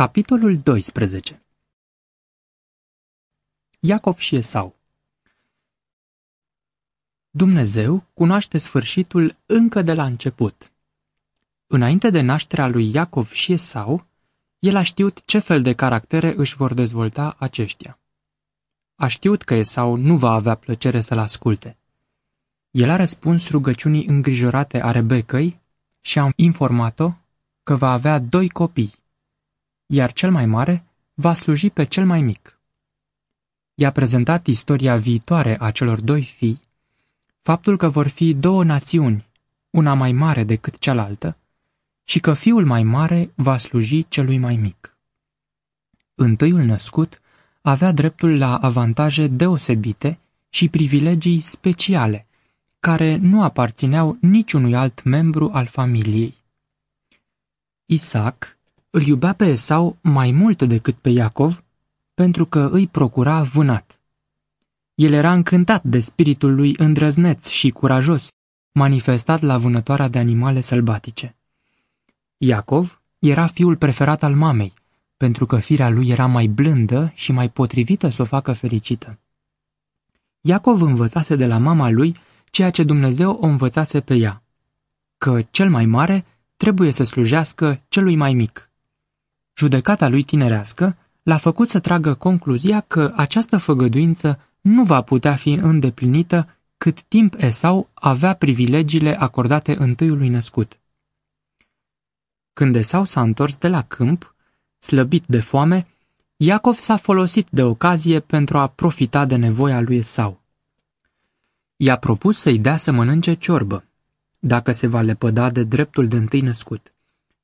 Capitolul 12 Iacov și Esau Dumnezeu cunoaște sfârșitul încă de la început. Înainte de nașterea lui Iacov și Esau, el a știut ce fel de caractere își vor dezvolta aceștia. A știut că Esau nu va avea plăcere să-l asculte. El a răspuns rugăciunii îngrijorate a Rebecăi și a informat-o că va avea doi copii, iar cel mai mare va sluji pe cel mai mic. I-a prezentat istoria viitoare a celor doi fii, faptul că vor fi două națiuni, una mai mare decât cealaltă, și că fiul mai mare va sluji celui mai mic. Întâiul născut avea dreptul la avantaje deosebite și privilegii speciale, care nu aparțineau niciunui alt membru al familiei. Isaac îl iubea pe Esau mai mult decât pe Iacov, pentru că îi procura vânat. El era încântat de spiritul lui îndrăzneț și curajos, manifestat la vânătoarea de animale sălbatice. Iacov era fiul preferat al mamei, pentru că firea lui era mai blândă și mai potrivită să o facă fericită. Iacov învățase de la mama lui ceea ce Dumnezeu o învățase pe ea, că cel mai mare trebuie să slujească celui mai mic. Judecata lui tinerească l-a făcut să tragă concluzia că această făgăduință nu va putea fi îndeplinită cât timp Esau avea privilegiile acordate întâiului născut. Când Esau s-a întors de la câmp, slăbit de foame, Iacov s-a folosit de ocazie pentru a profita de nevoia lui Esau. I-a propus să-i dea să mănânce ciorbă, dacă se va lepăda de dreptul de întâi născut,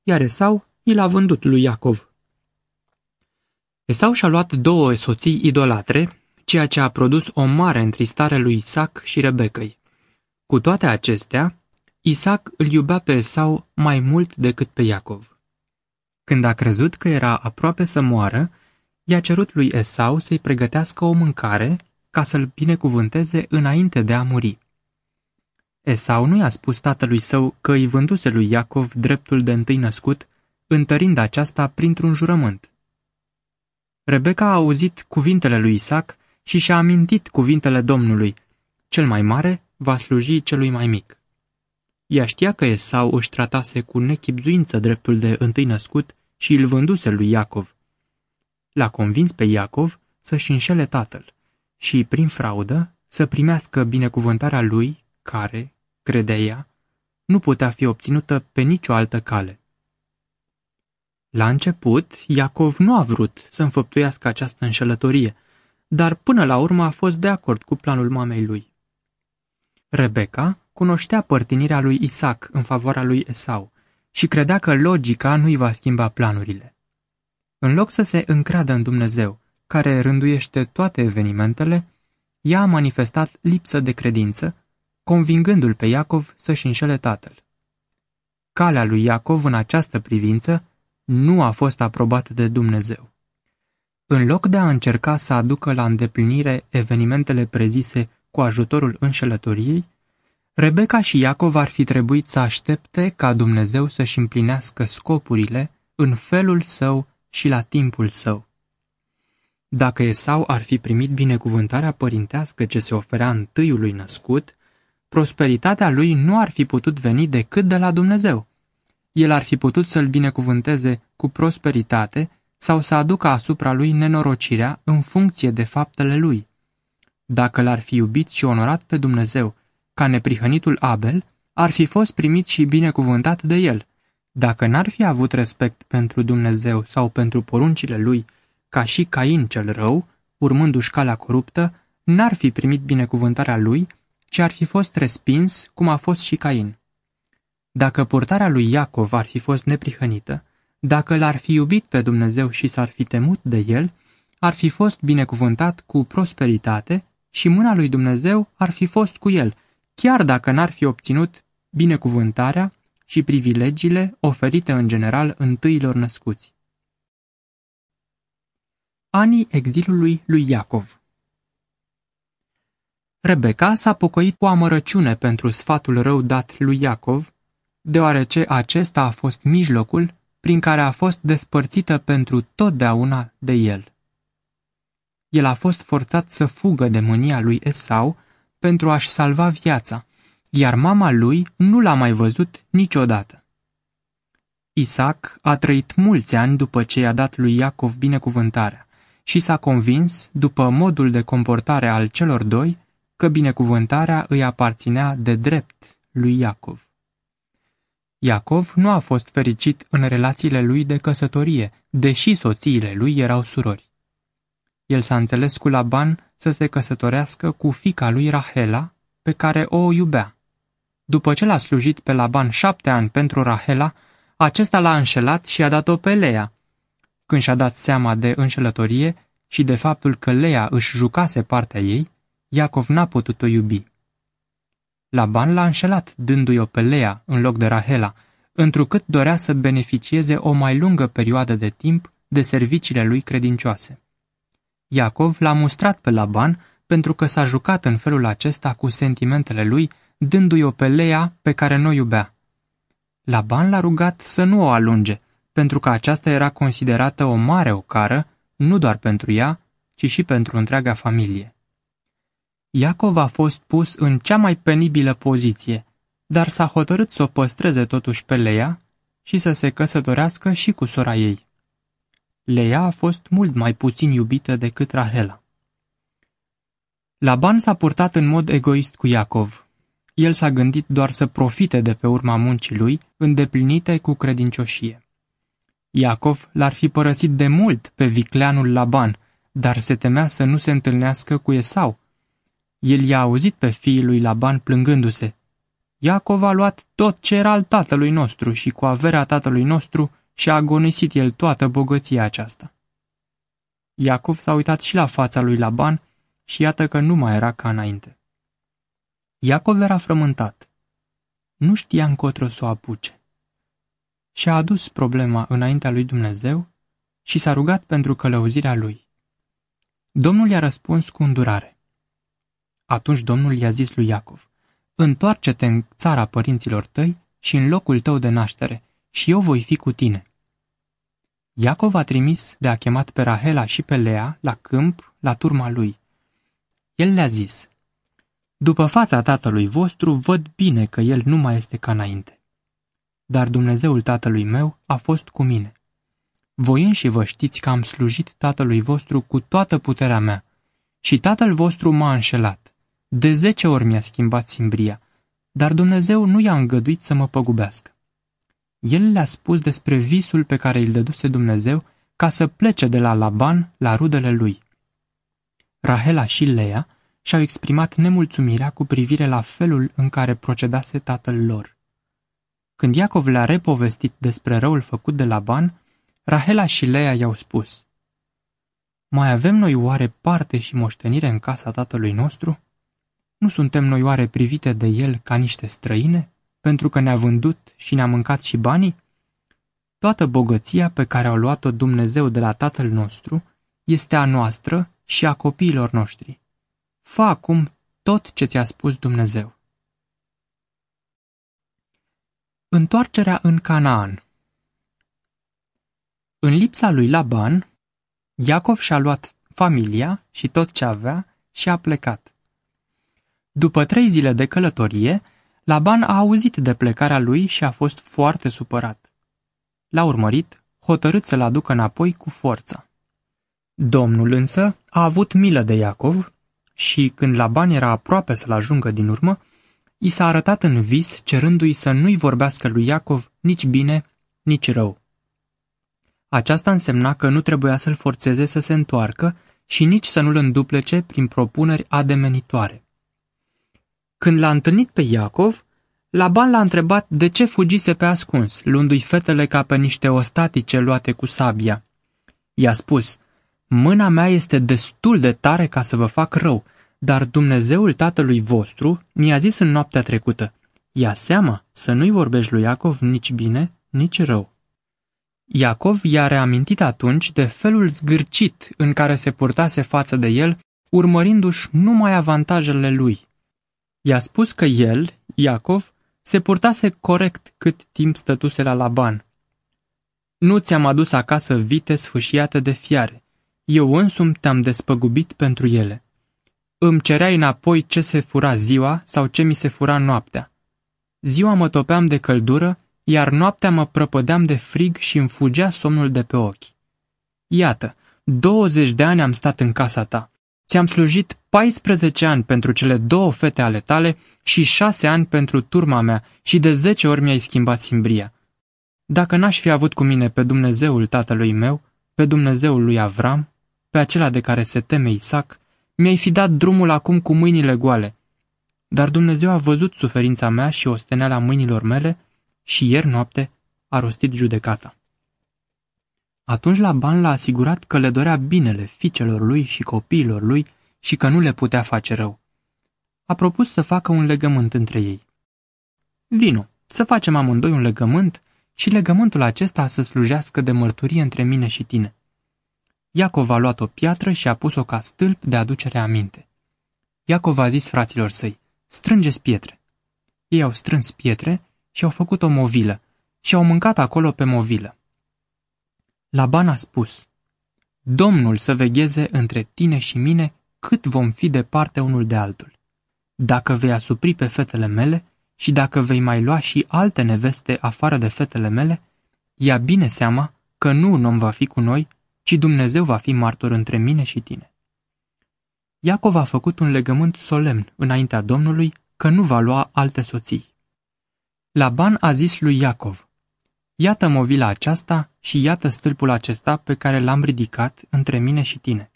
iar Esau i l-a vândut lui Iacov. Esau și-a luat două soții idolatre, ceea ce a produs o mare întristare lui Isaac și Rebecăi. Cu toate acestea, Isaac îl iubea pe Esau mai mult decât pe Iacov. Când a crezut că era aproape să moară, i-a cerut lui Esau să-i pregătească o mâncare ca să-l binecuvânteze înainte de a muri. Esau nu i-a spus tatălui său că îi vânduse lui Iacov dreptul de întâi născut, întărind aceasta printr-un jurământ. Rebecca a auzit cuvintele lui Isaac și și-a amintit cuvintele Domnului, cel mai mare va sluji celui mai mic. Ea știa că Esau își tratase cu nechipzuință dreptul de întâi născut și îl vânduse lui Iacov. L-a convins pe Iacov să-și înșele tatăl și, prin fraudă, să primească binecuvântarea lui, care, credea ea, nu putea fi obținută pe nicio altă cale. La început, Iacov nu a vrut să înfăptuiască această înșelătorie, dar până la urmă a fost de acord cu planul mamei lui. Rebecca cunoștea părtinirea lui Isaac în favoarea lui Esau și credea că logica nu-i va schimba planurile. În loc să se încreadă în Dumnezeu, care rânduiește toate evenimentele, ea a manifestat lipsă de credință, convingându-l pe Iacov să-și înșele tatăl. Calea lui Iacov în această privință nu a fost aprobată de Dumnezeu. În loc de a încerca să aducă la îndeplinire evenimentele prezise cu ajutorul înșelătoriei, Rebecca și Iacov ar fi trebuit să aștepte ca Dumnezeu să-și împlinească scopurile în felul său și la timpul său. Dacă Esau ar fi primit binecuvântarea părintească ce se oferea întâiului născut, prosperitatea lui nu ar fi putut veni decât de la Dumnezeu. El ar fi putut să-l binecuvânteze cu prosperitate sau să aducă asupra lui nenorocirea în funcție de faptele lui. Dacă l-ar fi iubit și onorat pe Dumnezeu, ca neprihănitul Abel, ar fi fost primit și binecuvântat de el. Dacă n-ar fi avut respect pentru Dumnezeu sau pentru poruncile lui, ca și Cain cel rău, urmându-și calea coruptă, n-ar fi primit binecuvântarea lui, ci ar fi fost respins, cum a fost și Cain. Dacă purtarea lui Iacov ar fi fost neprihănită, dacă l-ar fi iubit pe Dumnezeu și s-ar fi temut de el, ar fi fost binecuvântat cu prosperitate și mâna lui Dumnezeu ar fi fost cu el, chiar dacă n-ar fi obținut binecuvântarea și privilegiile oferite în general întâilor născuți. Anii exilului lui Iacov Rebecca s-a pocăit cu amărăciune pentru sfatul rău dat lui Iacov, deoarece acesta a fost mijlocul prin care a fost despărțită pentru totdeauna de el. El a fost forțat să fugă de mânia lui Esau pentru a-și salva viața, iar mama lui nu l-a mai văzut niciodată. Isaac a trăit mulți ani după ce i-a dat lui Iacov binecuvântarea și s-a convins, după modul de comportare al celor doi, că binecuvântarea îi aparținea de drept lui Iacov. Iacov nu a fost fericit în relațiile lui de căsătorie, deși soțiile lui erau surori. El s-a înțeles cu Laban să se căsătorească cu fica lui Rahela, pe care o iubea. După ce l-a slujit pe Laban șapte ani pentru Rahela, acesta l-a înșelat și a dat-o pe Leia. Când și-a dat seama de înșelătorie și de faptul că Leia își jucase partea ei, Iacov n-a putut-o iubi. Laban l-a înșelat, dându-i-o pe Leia în loc de Rahela, întrucât dorea să beneficieze o mai lungă perioadă de timp de serviciile lui credincioase. Iacov l-a mustrat pe Laban pentru că s-a jucat în felul acesta cu sentimentele lui, dându-i-o pe Leia pe care nu o iubea. Laban l-a rugat să nu o alunge, pentru că aceasta era considerată o mare ocară, nu doar pentru ea, ci și pentru întreaga familie. Iacov a fost pus în cea mai penibilă poziție, dar s-a hotărât să o păstreze totuși pe Leia și să se căsătorească și cu sora ei. Leia a fost mult mai puțin iubită decât Rahela. Laban s-a purtat în mod egoist cu Iacov. El s-a gândit doar să profite de pe urma muncii lui, îndeplinite cu credincioșie. Iacov l-ar fi părăsit de mult pe vicleanul Laban, dar se temea să nu se întâlnească cu Esau. El i-a auzit pe fiii lui Laban plângându-se. Iacov a luat tot ce era al tatălui nostru și cu averea tatălui nostru și-a agonisit el toată bogăția aceasta. Iacov s-a uitat și la fața lui Laban și iată că nu mai era ca înainte. Iacov era frământat. Nu știa încotro să o apuce. Și-a adus problema înaintea lui Dumnezeu și s-a rugat pentru călăuzirea lui. Domnul i-a răspuns cu îndurare. Atunci Domnul i-a zis lui Iacov, Întoarce-te în țara părinților tăi și în locul tău de naștere, și eu voi fi cu tine. Iacov a trimis de a chemat pe Rahela și pe Lea la câmp, la turma lui. El le-a zis, După fața tatălui vostru văd bine că el nu mai este ca înainte. Dar Dumnezeul tatălui meu a fost cu mine. Voi înși vă știți că am slujit tatălui vostru cu toată puterea mea și tatăl vostru m-a înșelat. De zece ori mi-a schimbat simbria, dar Dumnezeu nu i-a îngăduit să mă păgubească. El le-a spus despre visul pe care îl dăduse Dumnezeu ca să plece de la Laban la rudele lui. Rahela și Lea și-au exprimat nemulțumirea cu privire la felul în care procedase tatăl lor. Când Iacov le-a repovestit despre răul făcut de Laban, Rahela și Lea i-au spus, Mai avem noi oare parte și moștenire în casa tatălui nostru? Nu suntem noi oare privite de el ca niște străine, pentru că ne-a vândut și ne-a mâncat și banii? Toată bogăția pe care au luat-o Dumnezeu de la Tatăl nostru este a noastră și a copiilor noștri. Fă acum tot ce ți-a spus Dumnezeu. Întoarcerea în Canaan În lipsa lui Laban, Iacov și-a luat familia și tot ce avea și a plecat. După trei zile de călătorie, Laban a auzit de plecarea lui și a fost foarte supărat. L-a urmărit, hotărât să-l aducă înapoi cu forța. Domnul însă a avut milă de Iacov și, când Laban era aproape să-l ajungă din urmă, i s-a arătat în vis, cerându-i să nu-i vorbească lui Iacov nici bine, nici rău. Aceasta însemna că nu trebuia să-l forțeze să se întoarcă și nici să nu-l înduplece prin propuneri ademenitoare. Când l-a întâlnit pe Iacov, Laban l-a întrebat de ce fugise pe ascuns, luându-i fetele ca pe niște ostatice luate cu sabia. I-a spus, mâna mea este destul de tare ca să vă fac rău, dar Dumnezeul tatălui vostru mi-a zis în noaptea trecută, ia seama să nu-i vorbești lui Iacov nici bine, nici rău. Iacov i-a reamintit atunci de felul zgârcit în care se purtase față de el, urmărindu-și numai avantajele lui. I-a spus că el, Iacov, se purtase corect cât timp stătuse la Laban. Nu ți-am adus acasă vite sfâșiate de fiare. Eu însumi te-am despăgubit pentru ele. Îmi cereai înapoi ce se fura ziua sau ce mi se fura noaptea. Ziua mă topeam de căldură, iar noaptea mă prăpădeam de frig și îmi fugea somnul de pe ochi. Iată, 20 de ani am stat în casa ta. Ți-am slujit 14 ani pentru cele două fete ale tale și 6 ani pentru turma mea și de 10 ori mi-ai schimbat simbria. Dacă n-aș fi avut cu mine pe Dumnezeul tatălui meu, pe Dumnezeul lui Avram, pe acela de care se teme Isaac, mi-ai fi dat drumul acum cu mâinile goale. Dar Dumnezeu a văzut suferința mea și osteneala mâinilor mele și ieri noapte a rostit judecata. Atunci Laban l-a asigurat că le dorea binele fiicelor lui și copiilor lui și că nu le putea face rău. A propus să facă un legământ între ei. Vino, să facem amândoi un legământ și legământul acesta să slujească de mărturie între mine și tine. Iacov a luat o piatră și a pus-o ca stâlp de aducere aminte. Iacov a zis fraților săi, strângeți pietre. Ei au strâns pietre și au făcut o movilă și au mâncat acolo pe movilă. Laban a spus, Domnul să vegheze între tine și mine cât vom fi departe unul de altul. Dacă vei asupri pe fetele mele și dacă vei mai lua și alte neveste afară de fetele mele, ia bine seama că nu un om va fi cu noi, ci Dumnezeu va fi martor între mine și tine. Iacov a făcut un legământ solemn înaintea Domnului că nu va lua alte soții. Laban a zis lui Iacov, Iată movila aceasta și iată stâlpul acesta pe care l-am ridicat între mine și tine.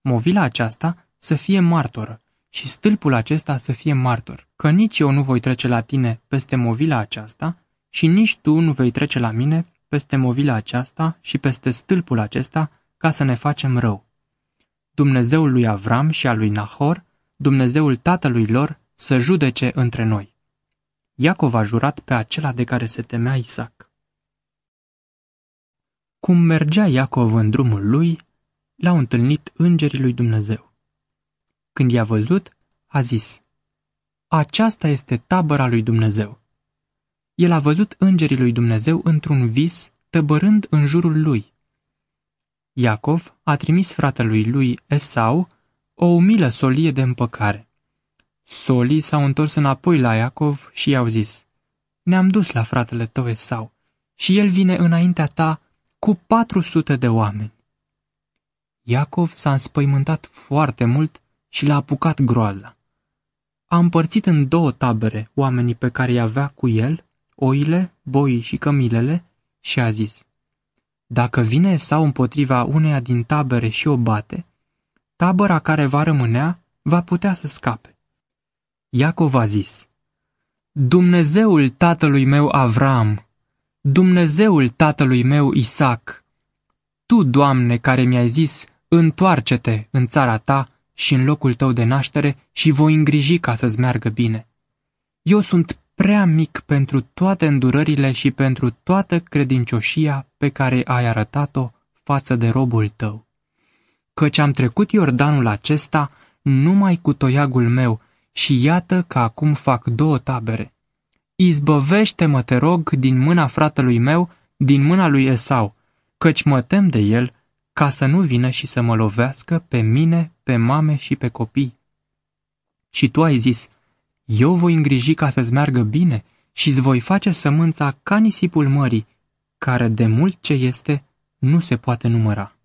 Movila aceasta să fie martoră și stâlpul acesta să fie martor, că nici eu nu voi trece la tine peste movila aceasta și nici tu nu vei trece la mine peste movila aceasta și peste stâlpul acesta ca să ne facem rău. Dumnezeul lui Avram și al lui Nahor, Dumnezeul tatălui lor, să judece între noi. Iacov a jurat pe acela de care se temea Isaac. Cum mergea Iacov în drumul lui, l-au întâlnit îngerii lui Dumnezeu. Când i-a văzut, a zis, Aceasta este tabăra lui Dumnezeu. El a văzut îngerii lui Dumnezeu într-un vis, tăbărând în jurul lui. Iacov a trimis fratelui lui Esau o umilă solie de împăcare. Solii s-au întors înapoi la Iacov și i-au zis, Ne-am dus la fratele tău Esau și el vine înaintea ta cu patru sute de oameni. Iacov s-a înspăimântat foarte mult și l-a apucat groaza. A împărțit în două tabere oamenii pe care îi avea cu el, oile, boii și cămilele, și a zis, Dacă vine sau împotriva uneia din tabere și o bate, tabăra care va rămânea va putea să scape. Iacov a zis, Dumnezeul tatălui meu Avram, Dumnezeul tatălui meu Isaac, Tu, Doamne, care mi-ai zis, întoarce-te în țara ta și în locul tău de naștere și voi îngriji ca să-ți meargă bine. Eu sunt prea mic pentru toate îndurările și pentru toată credincioșia pe care ai arătat-o față de robul tău. Căci am trecut Iordanul acesta numai cu toiagul meu și iată că acum fac două tabere. Izbăvește-mă, te rog, din mâna fratelui meu, din mâna lui Esau, căci mă tem de el, ca să nu vină și să mă lovească pe mine, pe mame și pe copii. Și tu ai zis, eu voi îngriji ca să-ți meargă bine și îți voi face sămânța ca nisipul mării, care de mult ce este nu se poate număra.